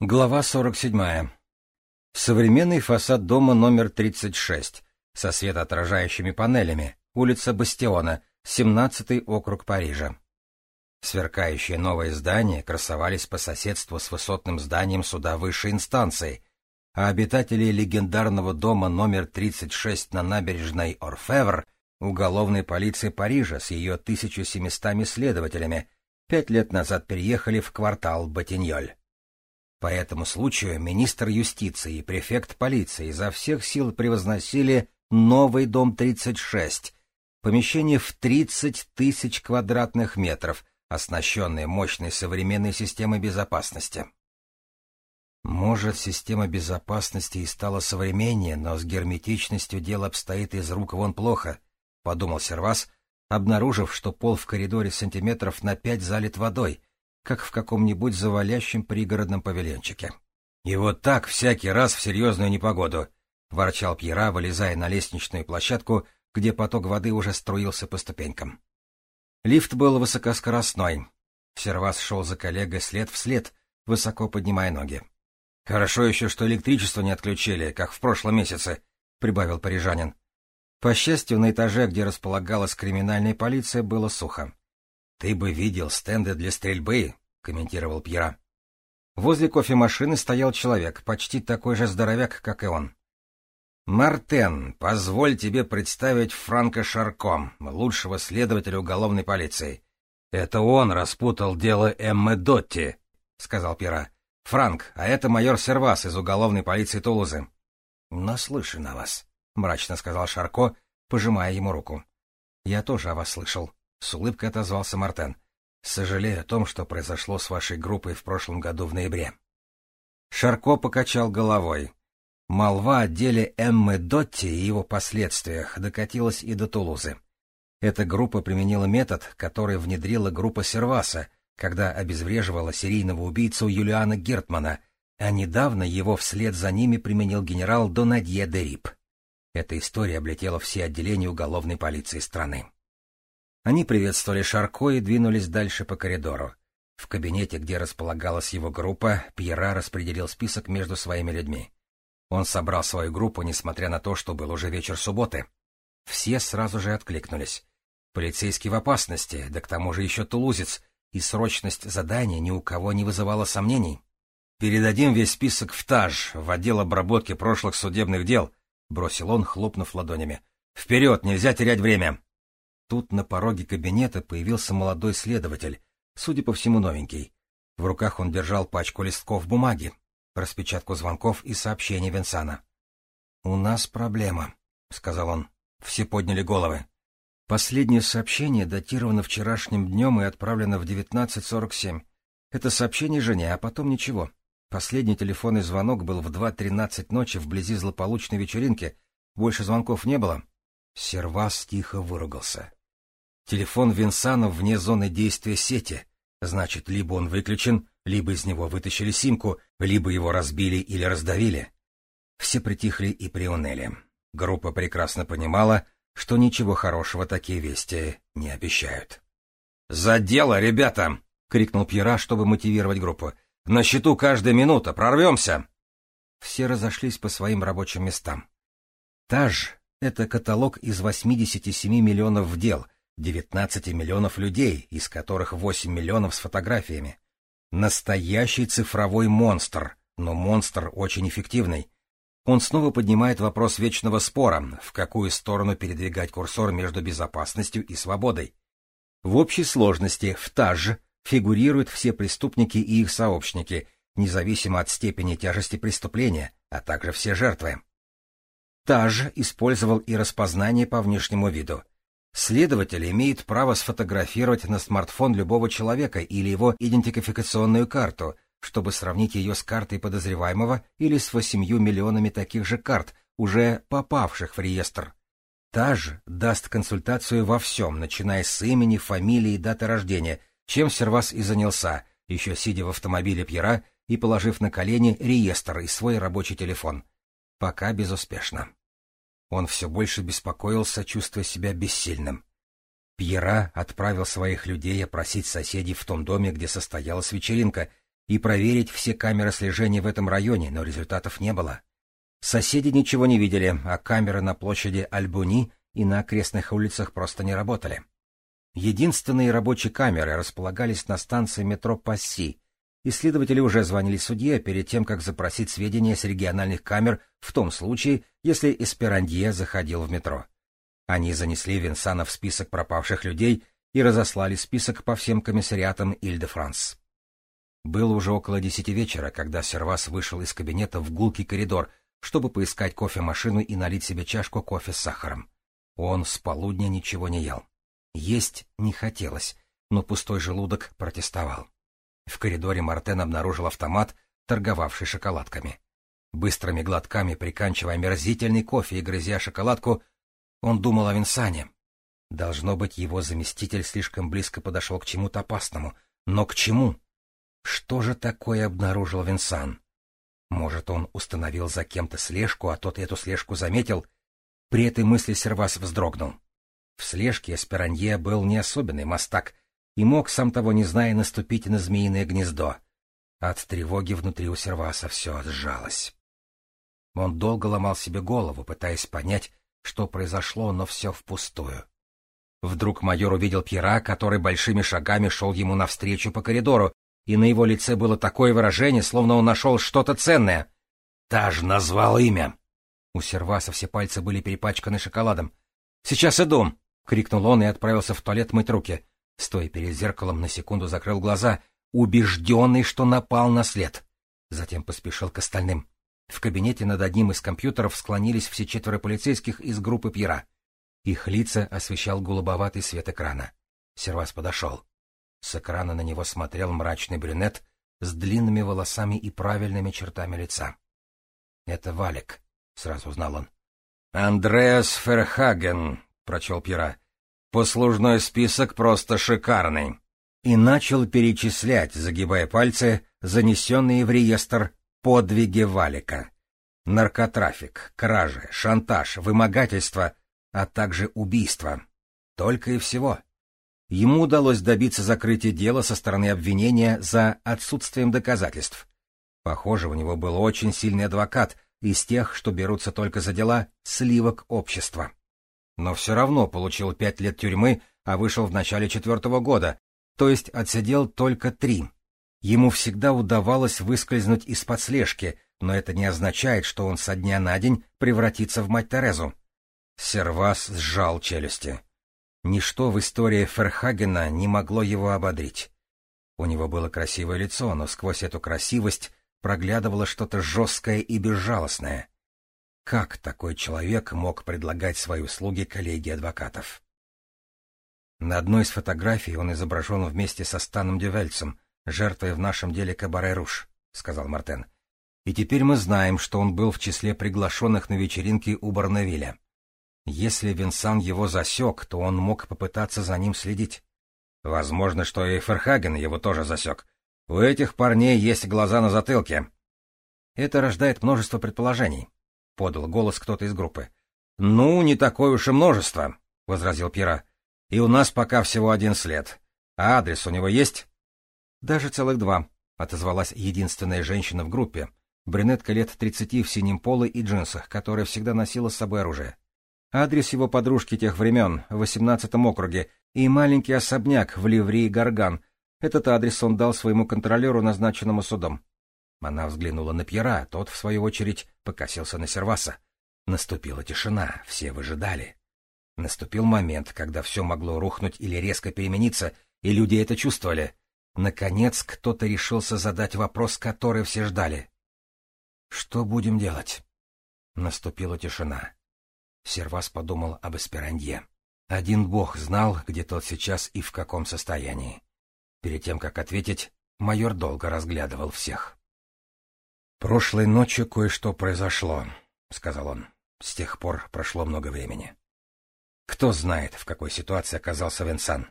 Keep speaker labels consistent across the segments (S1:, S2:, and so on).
S1: Глава 47. Современный фасад дома номер 36 со светоотражающими панелями, улица Бастиона, 17-й округ Парижа. Сверкающие новые здания красовались по соседству с высотным зданием суда высшей инстанции, а обитатели легендарного дома номер 36 на набережной Орфевр уголовной полиции Парижа с ее 1700 следователями пять лет назад переехали в квартал Батиньоль. По этому случаю министр юстиции и префект полиции изо всех сил превозносили новый дом 36, помещение в 30 тысяч квадратных метров, оснащенное мощной современной системой безопасности. Может, система безопасности и стала современнее, но с герметичностью дело обстоит из рук вон плохо, — подумал Сервас, обнаружив, что пол в коридоре сантиметров на пять залит водой, как в каком-нибудь завалящем пригородном павильончике. И вот так всякий раз в серьезную непогоду, — ворчал Пьера, вылезая на лестничную площадку, где поток воды уже струился по ступенькам. Лифт был высокоскоростной. Сервас шел за коллегой след в след, высоко поднимая ноги. — Хорошо еще, что электричество не отключили, как в прошлом месяце, — прибавил парижанин. По счастью, на этаже, где располагалась криминальная полиция, было сухо. — Ты бы видел стенды для стрельбы, — комментировал Пьера. Возле кофемашины стоял человек, почти такой же здоровяк, как и он. «Мартен, позволь тебе представить Франка Шарко, лучшего следователя уголовной полиции. Это он распутал дело Эммы Дотти», — сказал Пьера. «Франк, а это майор Сервас из уголовной полиции Тулузы». «Наслышан о вас», — мрачно сказал Шарко, пожимая ему руку. «Я тоже о вас слышал», — с улыбкой отозвался Мартен. Сожалею о том, что произошло с вашей группой в прошлом году в ноябре. Шарко покачал головой. Молва о деле Эммы Дотти и его последствиях докатилась и до Тулузы. Эта группа применила метод, который внедрила группа Серваса, когда обезвреживала серийного убийцу Юлиана Гертмана, а недавно его вслед за ними применил генерал Донадье де Рип. Эта история облетела все отделения уголовной полиции страны. Они приветствовали Шарко и двинулись дальше по коридору. В кабинете, где располагалась его группа, Пьера распределил список между своими людьми. Он собрал свою группу, несмотря на то, что был уже вечер субботы. Все сразу же откликнулись. Полицейский в опасности, да к тому же еще тулузец, и срочность задания ни у кого не вызывала сомнений. «Передадим весь список в ТАЖ, в отдел обработки прошлых судебных дел», — бросил он, хлопнув ладонями. «Вперед, нельзя терять время!» Тут на пороге кабинета появился молодой следователь, судя по всему новенький. В руках он держал пачку листков бумаги, распечатку звонков и сообщений Венсана. — У нас проблема, — сказал он. Все подняли головы. Последнее сообщение датировано вчерашним днем и отправлено в 19.47. Это сообщение жене, а потом ничего. Последний телефонный звонок был в 2.13 ночи вблизи злополучной вечеринки. Больше звонков не было. Сервас тихо выругался. Телефон Винсана вне зоны действия сети. Значит, либо он выключен, либо из него вытащили симку, либо его разбили или раздавили. Все притихли и приуныли. Группа прекрасно понимала, что ничего хорошего такие вести не обещают. «За дело, ребята!» — крикнул Пьера, чтобы мотивировать группу. «На счету каждая минута! Прорвемся!» Все разошлись по своим рабочим местам. Таж — это каталог из 87 миллионов дел — 19 миллионов людей, из которых 8 миллионов с фотографиями. Настоящий цифровой монстр, но монстр очень эффективный. Он снова поднимает вопрос вечного спора, в какую сторону передвигать курсор между безопасностью и свободой. В общей сложности в ТАЖ фигурируют все преступники и их сообщники, независимо от степени тяжести преступления, а также все жертвы. ТАЖ использовал и распознание по внешнему виду. Следователь имеет право сфотографировать на смартфон любого человека или его идентификационную карту, чтобы сравнить ее с картой подозреваемого или с восемью миллионами таких же карт, уже попавших в реестр. Таж даст консультацию во всем, начиная с имени, фамилии и даты рождения, чем Сервас и занялся, еще сидя в автомобиле Пьера и положив на колени реестр и свой рабочий телефон. Пока безуспешно. Он все больше беспокоился, чувствуя себя бессильным. Пьера отправил своих людей опросить соседей в том доме, где состоялась вечеринка, и проверить все камеры слежения в этом районе, но результатов не было. Соседи ничего не видели, а камеры на площади Альбуни и на окрестных улицах просто не работали. Единственные рабочие камеры располагались на станции метро Пасси. Исследователи уже звонили судье перед тем, как запросить сведения с региональных камер в том случае, если Эсперандье заходил в метро. Они занесли Винсана в список пропавших людей и разослали список по всем комиссариатам Иль-де-Франс. Было уже около десяти вечера, когда Сервас вышел из кабинета в гулкий коридор, чтобы поискать кофемашину и налить себе чашку кофе с сахаром. Он с полудня ничего не ел. Есть не хотелось, но пустой желудок протестовал. В коридоре Мартен обнаружил автомат, торговавший шоколадками. Быстрыми глотками приканчивая мерзительный кофе и грызя шоколадку, он думал о Винсане. Должно быть, его заместитель слишком близко подошел к чему-то опасному. Но к чему? Что же такое обнаружил Винсан? Может, он установил за кем-то слежку, а тот эту слежку заметил? При этой мысли Сервас вздрогнул. В слежке Эсперанье был не особенный мастак и мог, сам того не зная, наступить на змеиное гнездо. От тревоги внутри у Серваса все сжалось. Он долго ломал себе голову, пытаясь понять, что произошло, но все впустую. Вдруг майор увидел Пьера, который большими шагами шел ему навстречу по коридору, и на его лице было такое выражение, словно он нашел что-то ценное. Таж назвал имя. У Серваса все пальцы были перепачканы шоколадом. «Сейчас иду!» — крикнул он и отправился в туалет мыть руки. Стоя перед зеркалом, на секунду закрыл глаза, убежденный, что напал на след. Затем поспешил к остальным. В кабинете над одним из компьютеров склонились все четверо полицейских из группы Пьера. Их лица освещал голубоватый свет экрана. Сервас подошел. С экрана на него смотрел мрачный брюнет с длинными волосами и правильными чертами лица. — Это Валик, — сразу узнал он. — Андреас Ферхаген, — прочел Пьера. — Послужной список просто шикарный. И начал перечислять, загибая пальцы, занесенные в реестр подвиги Валика. Наркотрафик, кражи, шантаж, вымогательство, а также убийство. Только и всего. Ему удалось добиться закрытия дела со стороны обвинения за отсутствием доказательств. Похоже, у него был очень сильный адвокат из тех, что берутся только за дела сливок общества. Но все равно получил пять лет тюрьмы, а вышел в начале четвертого года, то есть отсидел только три. Ему всегда удавалось выскользнуть из-под слежки, но это не означает, что он со дня на день превратится в мать Терезу. Сервас сжал челюсти. Ничто в истории Ферхагена не могло его ободрить. У него было красивое лицо, но сквозь эту красивость проглядывало что-то жесткое и безжалостное. Как такой человек мог предлагать свои услуги коллеге адвокатов? На одной из фотографий он изображен вместе со Станом Дювельцем, жертвой в нашем деле Кабаре Руш, — сказал Мартен. И теперь мы знаем, что он был в числе приглашенных на вечеринки у Барнавиля. Если Винсан его засек, то он мог попытаться за ним следить. Возможно, что и Ферхаген его тоже засек. У этих парней есть глаза на затылке. Это рождает множество предположений, — подал голос кто-то из группы. — Ну, не такое уж и множество, — возразил Пьера. — И у нас пока всего один след. А адрес у него есть? — Даже целых два, — отозвалась единственная женщина в группе, брюнетка лет тридцати в синем поле и джинсах, которая всегда носила с собой оружие. Адрес его подружки тех времен, в восемнадцатом округе, и маленький особняк в ливрии Гарган. Этот адрес он дал своему контролеру, назначенному судом. Она взглянула на Пьера, тот, в свою очередь, покосился на Серваса. Наступила тишина, все выжидали. Наступил момент, когда все могло рухнуть или резко перемениться, и люди это чувствовали. Наконец кто-то решился задать вопрос, который все ждали. «Что будем делать?» Наступила тишина. Сервас подумал об Эсперанье. Один бог знал, где тот сейчас и в каком состоянии. Перед тем, как ответить, майор долго разглядывал всех. «Прошлой ночью кое-что произошло», — сказал он. С тех пор прошло много времени. Кто знает, в какой ситуации оказался Венсан?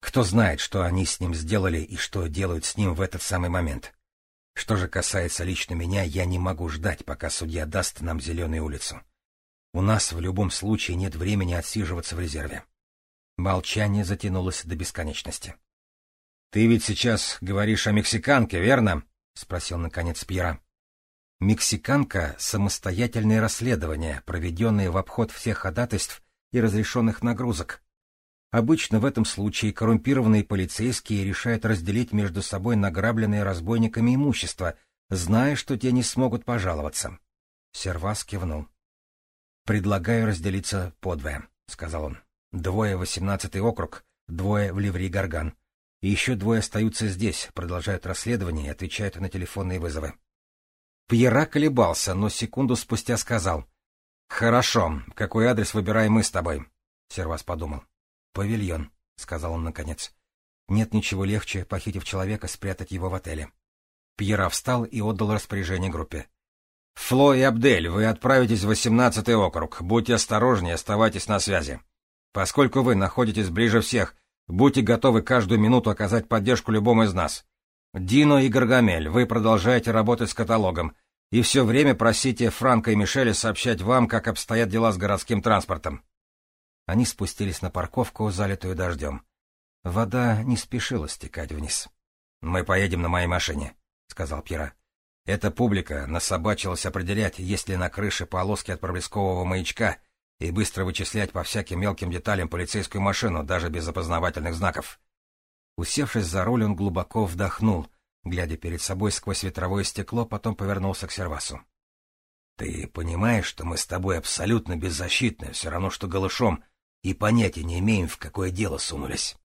S1: Кто знает, что они с ним сделали и что делают с ним в этот самый момент? Что же касается лично меня, я не могу ждать, пока судья даст нам зеленую улицу. У нас в любом случае нет времени отсиживаться в резерве. Молчание затянулось до бесконечности. — Ты ведь сейчас говоришь о мексиканке, верно? спросил наконец Пьера. Мексиканка — самостоятельное расследование, проведенное в обход всех ходатайств и разрешенных нагрузок. Обычно в этом случае коррумпированные полицейские решают разделить между собой награбленное разбойниками имущество, зная, что те не смогут пожаловаться. Сервас кивнул. «Предлагаю разделиться подвое», — сказал он. «Двое — восемнадцатый округ, двое — в ливри Гарган. И еще двое остаются здесь, продолжают расследование и отвечают на телефонные вызовы». Пьера колебался, но секунду спустя сказал. «Хорошо. Какой адрес выбираем мы с тобой?» Сервас подумал. «Павильон», — сказал он наконец. «Нет ничего легче, похитив человека, спрятать его в отеле». Пьера встал и отдал распоряжение группе. «Фло и Абдель, вы отправитесь в восемнадцатый округ. Будьте осторожнее, оставайтесь на связи. Поскольку вы находитесь ближе всех, будьте готовы каждую минуту оказать поддержку любому из нас. Дино и Гаргамель, вы продолжаете работать с каталогом, и все время просите Франка и Мишеля сообщать вам, как обстоят дела с городским транспортом. Они спустились на парковку, залитую дождем. Вода не спешила стекать вниз. — Мы поедем на моей машине, — сказал Пьера. Эта публика насобачилась определять, есть ли на крыше полоски от проблескового маячка, и быстро вычислять по всяким мелким деталям полицейскую машину, даже без опознавательных знаков. Усевшись за руль, он глубоко вдохнул, глядя перед собой сквозь ветровое стекло, потом повернулся к сервасу. — Ты понимаешь, что мы с тобой абсолютно беззащитны, все равно что голышом, и понятия не имеем, в какое дело сунулись.